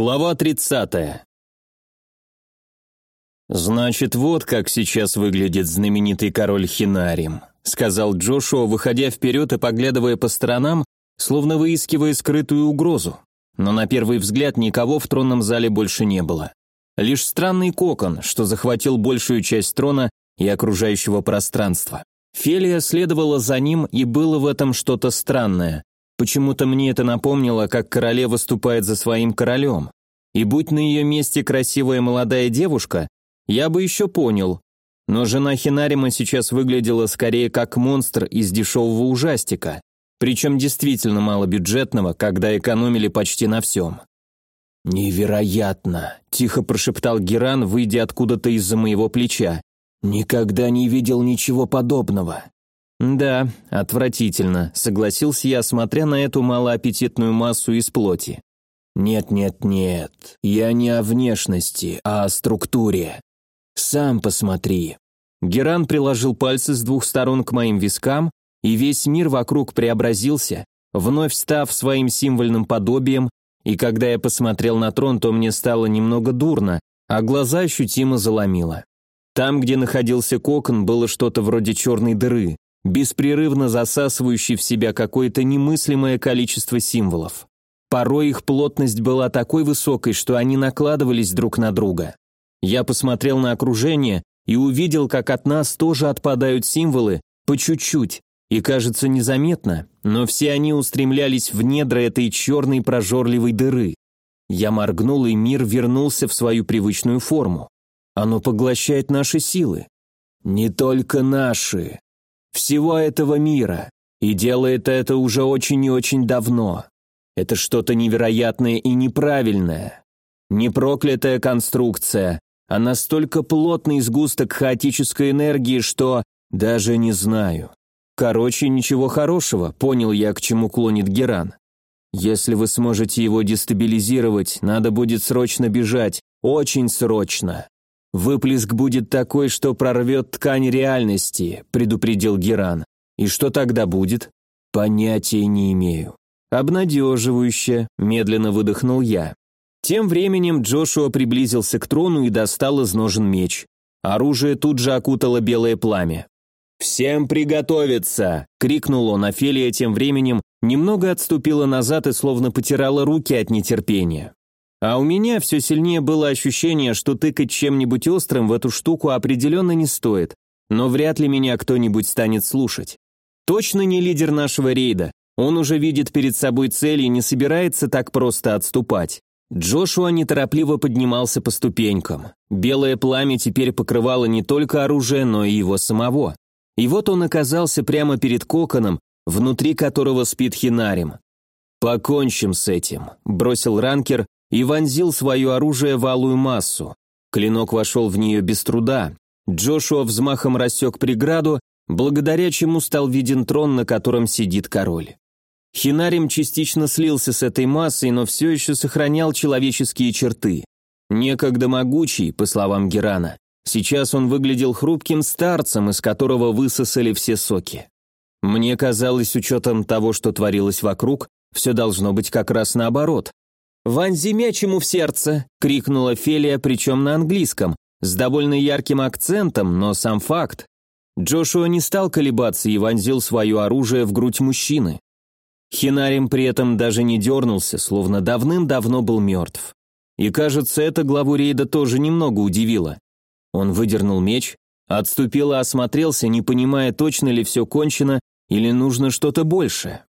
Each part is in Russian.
Глава 30. «Значит, вот как сейчас выглядит знаменитый король Хинарим», сказал Джошуа, выходя вперед и поглядывая по сторонам, словно выискивая скрытую угрозу. Но на первый взгляд никого в тронном зале больше не было. Лишь странный кокон, что захватил большую часть трона и окружающего пространства. Фелия следовала за ним, и было в этом что-то странное. Почему-то мне это напомнило, как королева выступает за своим королем. И будь на ее месте красивая молодая девушка, я бы еще понял. Но жена Хинарима сейчас выглядела скорее как монстр из дешевого ужастика, причем действительно малобюджетного, когда экономили почти на всем. «Невероятно!» – тихо прошептал Геран, выйдя откуда-то из-за моего плеча. «Никогда не видел ничего подобного». «Да, отвратительно», — согласился я, смотря на эту малоаппетитную массу из плоти. «Нет-нет-нет, я не о внешности, а о структуре. Сам посмотри». Геран приложил пальцы с двух сторон к моим вискам, и весь мир вокруг преобразился, вновь став своим символьным подобием, и когда я посмотрел на трон, то мне стало немного дурно, а глаза ощутимо заломило. Там, где находился кокон, было что-то вроде черной дыры, беспрерывно засасывающий в себя какое-то немыслимое количество символов. Порой их плотность была такой высокой, что они накладывались друг на друга. Я посмотрел на окружение и увидел, как от нас тоже отпадают символы, по чуть-чуть, и кажется незаметно, но все они устремлялись в недра этой черной прожорливой дыры. Я моргнул, и мир вернулся в свою привычную форму. Оно поглощает наши силы. Не только наши всего этого мира, и делает это уже очень и очень давно. Это что-то невероятное и неправильное. Не проклятая конструкция, а настолько плотный сгусток хаотической энергии, что даже не знаю. Короче, ничего хорошего, понял я, к чему клонит Геран. Если вы сможете его дестабилизировать, надо будет срочно бежать, очень срочно. «Выплеск будет такой, что прорвет ткань реальности», — предупредил Геран. «И что тогда будет?» «Понятия не имею». «Обнадеживающе», — медленно выдохнул я. Тем временем Джошуа приблизился к трону и достал из ножен меч. Оружие тут же окутало белое пламя. «Всем приготовиться!» — крикнул он, а тем временем немного отступила назад и словно потирала руки от нетерпения. А у меня все сильнее было ощущение, что тыкать чем-нибудь острым в эту штуку определенно не стоит, но вряд ли меня кто-нибудь станет слушать. Точно не лидер нашего рейда. Он уже видит перед собой цель и не собирается так просто отступать. Джошуа неторопливо поднимался по ступенькам. Белое пламя теперь покрывало не только оружие, но и его самого. И вот он оказался прямо перед коконом, внутри которого спит Хинарим. «Покончим с этим», – бросил ранкер, и вонзил свое оружие в алую массу. Клинок вошел в нее без труда. Джошуа взмахом рассек преграду, благодаря чему стал виден трон, на котором сидит король. Хинарим частично слился с этой массой, но все еще сохранял человеческие черты. Некогда могучий, по словам Герана, сейчас он выглядел хрупким старцем, из которого высосали все соки. Мне казалось, учетом того, что творилось вокруг, все должно быть как раз наоборот. «Вонзи меч ему в сердце!» — крикнула Фелия, причем на английском, с довольно ярким акцентом, но сам факт. Джошуа не стал колебаться и вонзил свое оружие в грудь мужчины. Хинарим при этом даже не дернулся, словно давным-давно был мертв. И кажется, это главу рейда тоже немного удивило. Он выдернул меч, отступил и осмотрелся, не понимая, точно ли все кончено или нужно что-то большее.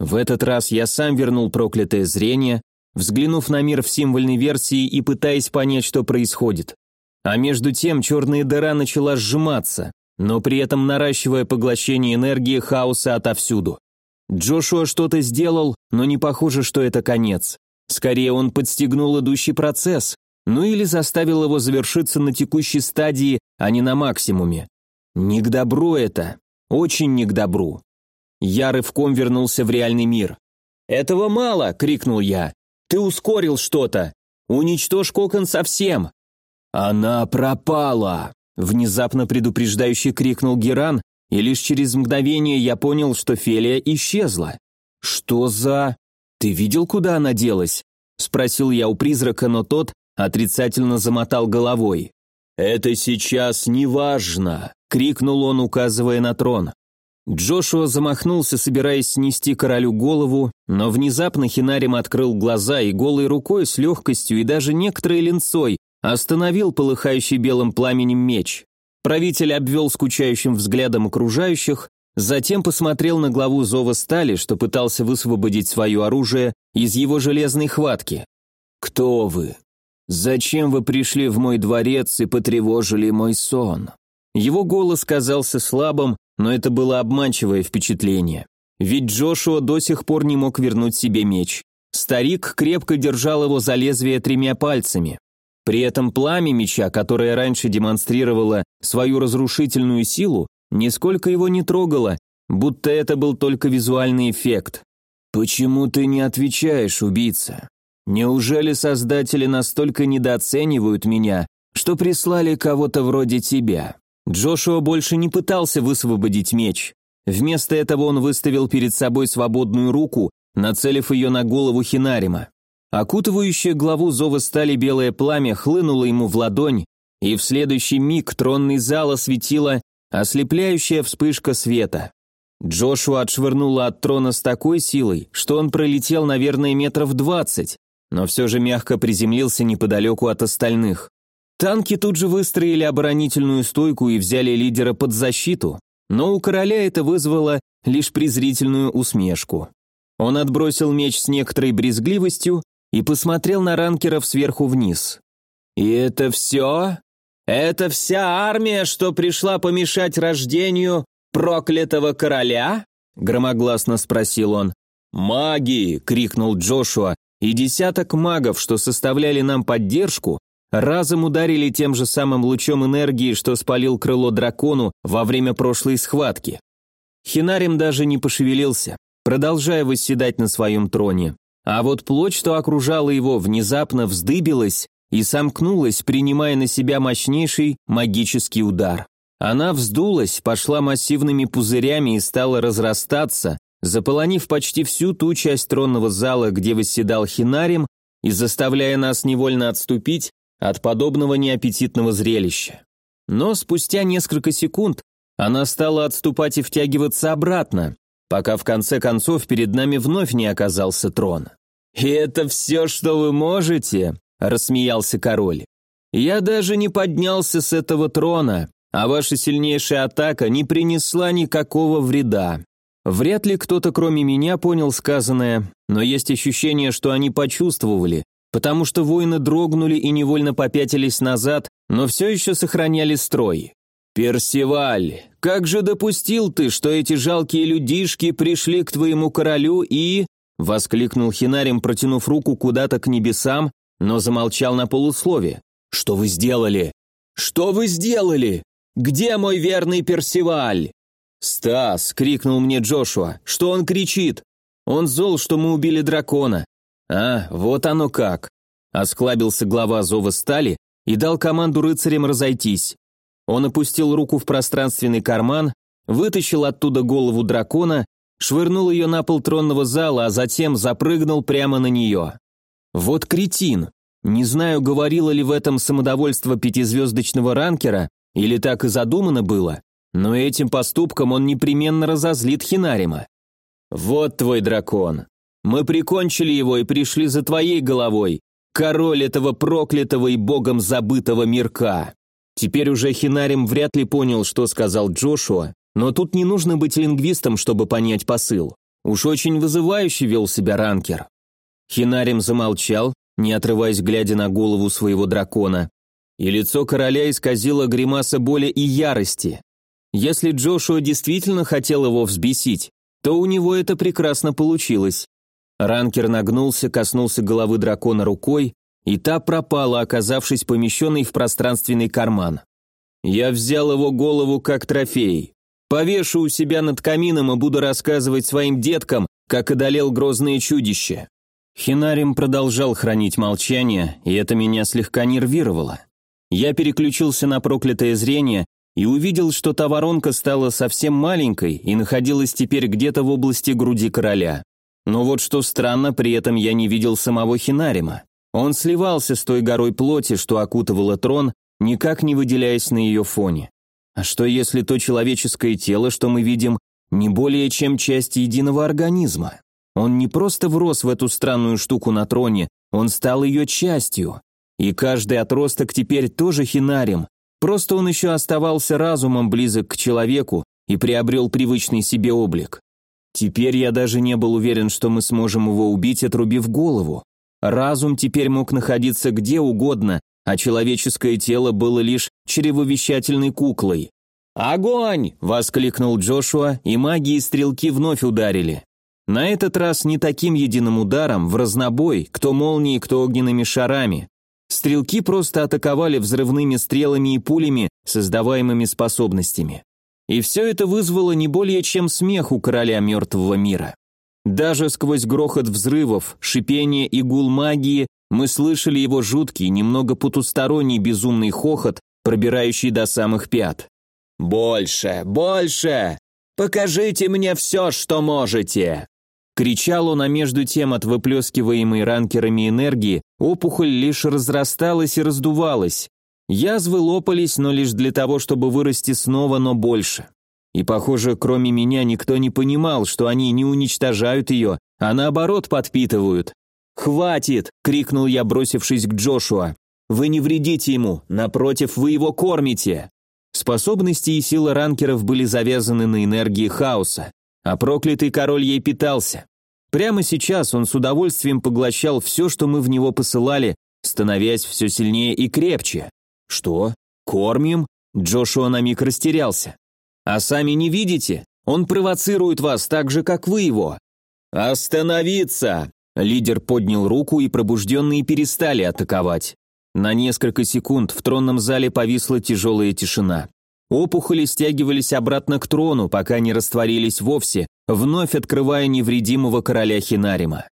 В этот раз я сам вернул проклятое зрение, взглянув на мир в символьной версии и пытаясь понять, что происходит. А между тем черная дыра начала сжиматься, но при этом наращивая поглощение энергии хаоса отовсюду. Джошуа что-то сделал, но не похоже, что это конец. Скорее, он подстегнул идущий процесс, ну или заставил его завершиться на текущей стадии, а не на максимуме. Не к добру это, очень не к добру. Я рывком вернулся в реальный мир. «Этого мало!» — крикнул я. Ты ускорил что-то. Уничтожь кокон совсем. Она пропала, внезапно предупреждающе крикнул Геран, и лишь через мгновение я понял, что Фелия исчезла. Что за... Ты видел, куда она делась? спросил я у призрака, но тот отрицательно замотал головой. «Это сейчас не важно!» — крикнул он, указывая на трон. Джошуа замахнулся, собираясь снести королю голову, но внезапно Хинарим открыл глаза и голой рукой с легкостью и даже некоторой линцой остановил полыхающий белым пламенем меч. Правитель обвел скучающим взглядом окружающих, затем посмотрел на главу Зова Стали, что пытался высвободить свое оружие из его железной хватки. «Кто вы? Зачем вы пришли в мой дворец и потревожили мой сон?» Его голос казался слабым, но это было обманчивое впечатление. Ведь Джошуа до сих пор не мог вернуть себе меч. Старик крепко держал его за лезвие тремя пальцами. При этом пламя меча, которое раньше демонстрировало свою разрушительную силу, нисколько его не трогало, будто это был только визуальный эффект. «Почему ты не отвечаешь, убийца?» Неужели создатели настолько недооценивают меня, что прислали кого-то вроде тебя? Джошуа больше не пытался высвободить меч. Вместо этого он выставил перед собой свободную руку, нацелив ее на голову Хинарима. Окутывающее главу зова стали белое пламя хлынуло ему в ладонь, и в следующий миг тронный зал осветила ослепляющая вспышка света. Джошуа отшвырнула от трона с такой силой, что он пролетел, наверное, метров двадцать, но все же мягко приземлился неподалеку от остальных. Танки тут же выстроили оборонительную стойку и взяли лидера под защиту, но у короля это вызвало лишь презрительную усмешку. Он отбросил меч с некоторой брезгливостью и посмотрел на ранкеров сверху вниз. «И это все? Это вся армия, что пришла помешать рождению проклятого короля?» громогласно спросил он. «Маги!» — крикнул Джошуа, и десяток магов, что составляли нам поддержку, разом ударили тем же самым лучом энергии, что спалил крыло дракону во время прошлой схватки. Хинарим даже не пошевелился, продолжая восседать на своем троне. А вот плоть, что окружала его, внезапно вздыбилась и сомкнулась, принимая на себя мощнейший магический удар. Она вздулась, пошла массивными пузырями и стала разрастаться, заполонив почти всю ту часть тронного зала, где восседал Хинарим, и заставляя нас невольно отступить от подобного неаппетитного зрелища. Но спустя несколько секунд она стала отступать и втягиваться обратно, пока в конце концов перед нами вновь не оказался трон. «И это все, что вы можете?» – рассмеялся король. «Я даже не поднялся с этого трона, а ваша сильнейшая атака не принесла никакого вреда. Вряд ли кто-то кроме меня понял сказанное, но есть ощущение, что они почувствовали, потому что воины дрогнули и невольно попятились назад, но все еще сохраняли строй. «Персиваль, как же допустил ты, что эти жалкие людишки пришли к твоему королю и...» Воскликнул Хинарим, протянув руку куда-то к небесам, но замолчал на полуслове. «Что вы сделали? Что вы сделали? Где мой верный Персиваль?» «Стас!» — крикнул мне Джошуа. «Что он кричит? Он зол, что мы убили дракона». «А, вот оно как!» Осклабился глава Зова Стали и дал команду рыцарям разойтись. Он опустил руку в пространственный карман, вытащил оттуда голову дракона, швырнул ее на пол тронного зала, а затем запрыгнул прямо на нее. Вот кретин. Не знаю, говорило ли в этом самодовольство пятизвездочного ранкера, или так и задумано было, но этим поступком он непременно разозлит Хинарима. «Вот твой дракон. Мы прикончили его и пришли за твоей головой, король этого проклятого и богом забытого мирка». Теперь уже Хинарим вряд ли понял, что сказал Джошуа, но тут не нужно быть лингвистом, чтобы понять посыл. Уж очень вызывающе вел себя ранкер. Хинарим замолчал, не отрываясь, глядя на голову своего дракона, и лицо короля исказило гримаса боли и ярости. Если Джошуа действительно хотел его взбесить, то у него это прекрасно получилось. Ранкер нагнулся, коснулся головы дракона рукой, и та пропала, оказавшись помещенной в пространственный карман. Я взял его голову как трофей. Повешу у себя над камином и буду рассказывать своим деткам, как одолел грозное чудище. Хинарим продолжал хранить молчание, и это меня слегка нервировало. Я переключился на проклятое зрение и увидел, что та воронка стала совсем маленькой и находилась теперь где-то в области груди короля. Но вот что странно, при этом я не видел самого Хинарима. Он сливался с той горой плоти, что окутывала трон, никак не выделяясь на ее фоне. А что если то человеческое тело, что мы видим, не более чем часть единого организма? Он не просто врос в эту странную штуку на троне, он стал ее частью. И каждый отросток теперь тоже хинарим, просто он еще оставался разумом близок к человеку и приобрел привычный себе облик. Теперь я даже не был уверен, что мы сможем его убить, отрубив голову. Разум теперь мог находиться где угодно, а человеческое тело было лишь чревовещательной куклой. «Огонь!» – воскликнул Джошуа, и маги и стрелки вновь ударили. На этот раз не таким единым ударом, в разнобой, кто молнией, кто огненными шарами. Стрелки просто атаковали взрывными стрелами и пулями, создаваемыми способностями. И все это вызвало не более чем смех у короля мертвого мира. Даже сквозь грохот взрывов, шипение и гул магии мы слышали его жуткий, немного потусторонний безумный хохот, пробирающий до самых пят. «Больше! Больше! Покажите мне все, что можете!» Кричал он, а между тем от выплескиваемой ранкерами энергии опухоль лишь разрасталась и раздувалась, Язвы лопались, но лишь для того, чтобы вырасти снова, но больше. И, похоже, кроме меня никто не понимал, что они не уничтожают ее, а наоборот подпитывают. «Хватит!» — крикнул я, бросившись к Джошуа. «Вы не вредите ему, напротив, вы его кормите!» Способности и сила ранкеров были завязаны на энергии хаоса, а проклятый король ей питался. Прямо сейчас он с удовольствием поглощал все, что мы в него посылали, становясь все сильнее и крепче. «Что? Кормим?» Джошуа на миг растерялся. «А сами не видите? Он провоцирует вас так же, как вы его». «Остановиться!» Лидер поднял руку, и пробужденные перестали атаковать. На несколько секунд в тронном зале повисла тяжелая тишина. Опухоли стягивались обратно к трону, пока не растворились вовсе, вновь открывая невредимого короля Хинарима.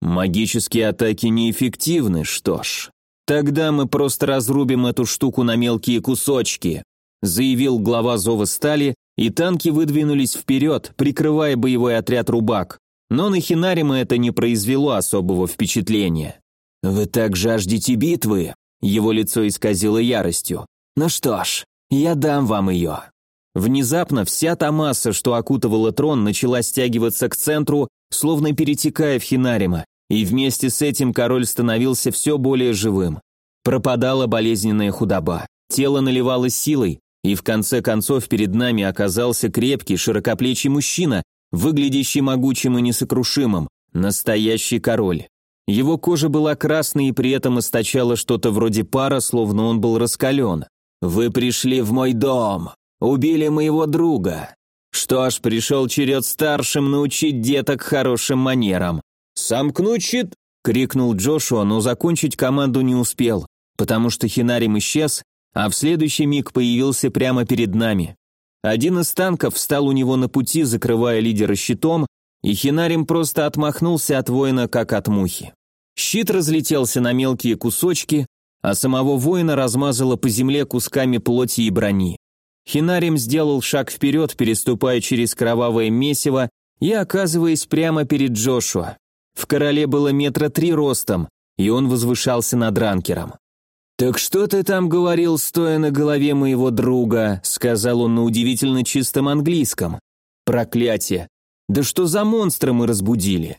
Магические атаки неэффективны, что ж. «Тогда мы просто разрубим эту штуку на мелкие кусочки», заявил глава Зова Стали, и танки выдвинулись вперед, прикрывая боевой отряд Рубак. Но на Хинарима это не произвело особого впечатления. «Вы так жаждете битвы?» Его лицо исказило яростью. «Ну что ж, я дам вам ее». Внезапно вся та масса, что окутывала трон, начала стягиваться к центру, словно перетекая в Хинарима, и вместе с этим король становился все более живым. Пропадала болезненная худоба, тело наливалось силой, и в конце концов перед нами оказался крепкий, широкоплечий мужчина, выглядящий могучим и несокрушимым, настоящий король. Его кожа была красной и при этом источала что-то вроде пара, словно он был раскален. «Вы пришли в мой дом, убили моего друга. Что ж, пришел черед старшим научить деток хорошим манерам. «Сомкнуть щит!» — крикнул Джошуа, но закончить команду не успел, потому что Хинарим исчез, а в следующий миг появился прямо перед нами. Один из танков встал у него на пути, закрывая лидера щитом, и Хинарим просто отмахнулся от воина, как от мухи. Щит разлетелся на мелкие кусочки, а самого воина размазало по земле кусками плоти и брони. Хинарим сделал шаг вперед, переступая через кровавое месиво и оказываясь прямо перед Джошуа. В короле было метра три ростом, и он возвышался над ранкером. «Так что ты там говорил, стоя на голове моего друга?» — сказал он на удивительно чистом английском. «Проклятие! Да что за монстра мы разбудили?»